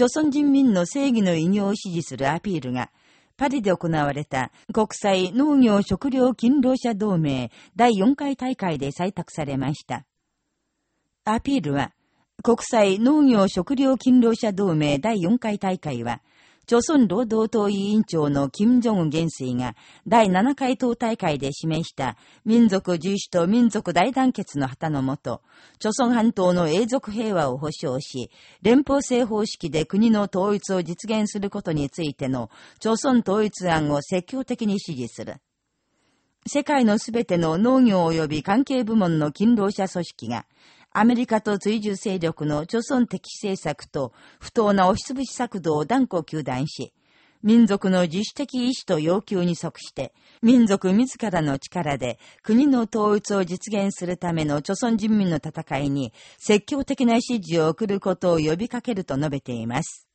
朝鮮人民の正義の偉業を支持するアピールが、パリで行われた国際農業食料勤労者同盟第4回大会で採択されました。アピールは、国際農業食料勤労者同盟第4回大会は、朝鮮労働党委員長の金正恩元帥が第7回党大会で示した民族重視と民族大団結の旗のもと、朝鮮半島の永続平和を保障し、連邦制方式で国の統一を実現することについての朝鮮統一案を積極的に支持する。世界のすべての農業及び関係部門の勤労者組織が、アメリカと追従勢力の貯村的政策と不当な押しつぶし策動を断固求断し、民族の自主的意志と要求に即して、民族自らの力で国の統一を実現するための貯村人民の戦いに積極的な支持を送ることを呼びかけると述べています。